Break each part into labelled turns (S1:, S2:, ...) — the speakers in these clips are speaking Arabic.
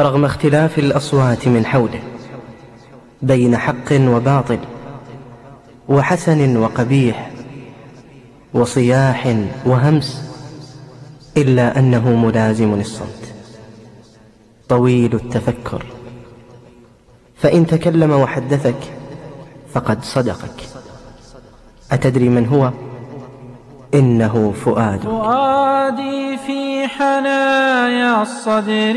S1: رغم اختلاف الأصوات من حوله بين حق وباطل وحسن وقبيح وصياح وهمس إلا أنه ملازم للصمت طويل التفكر. فإن تكلم وحدثك فقد صدقك. أتدري من هو؟ إنه فؤاد
S2: فؤادي في حنايا الصدر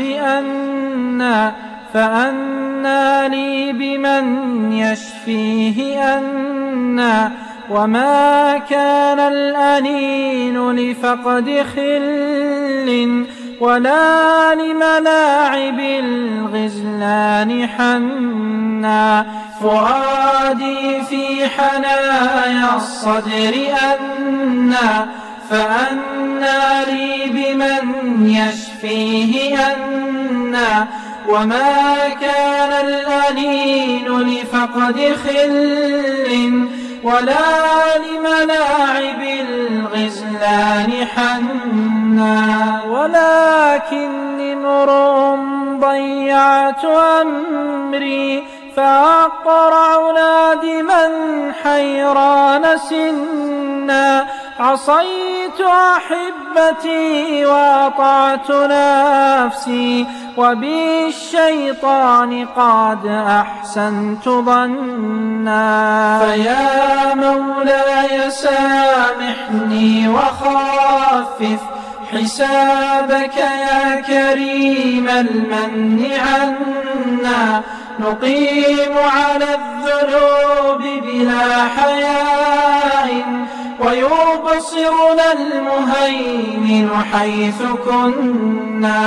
S2: أنا فأنا لي بمن يشفيه أنا وما كان الأنين لفقد خل ولا لملاعب الغزلان حنا. فؤادي في حنايا الصدر أنا فأنا لي بمن يشفيه أنا وما كان الأنين لفقد خل ولا لملاعب الغزلان حنا ولكني امرؤ ضيعت أمري فأقرع نادما حيران سنا عصيت أحبتي وأطعت نفسي وبالشيطان قد أحسنت ظنا. فيا مولاي سامحني وخفف حسابك يا كريم المن عنا. نقيم على الذنوب بلا حياء ويبصرنا المهيمن حيث كنا.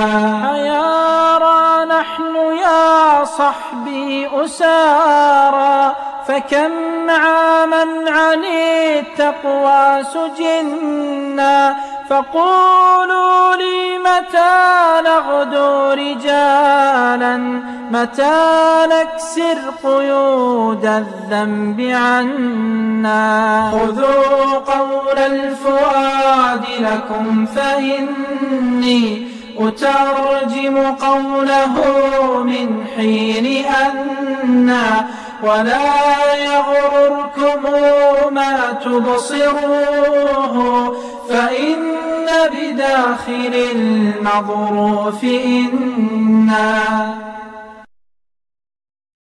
S2: حيارى نحن يا صحبي أسارى فكم عاما عن التقوى سجنا. فقولوا لي متى نغدو رجالا. متى نكسر قيود الذنب عنا. خذوا قول الفؤاد لكم فإني أترجم قوله من حين أنا ولا يغرركم ما تبصروه فإن بداخل المظروف إنا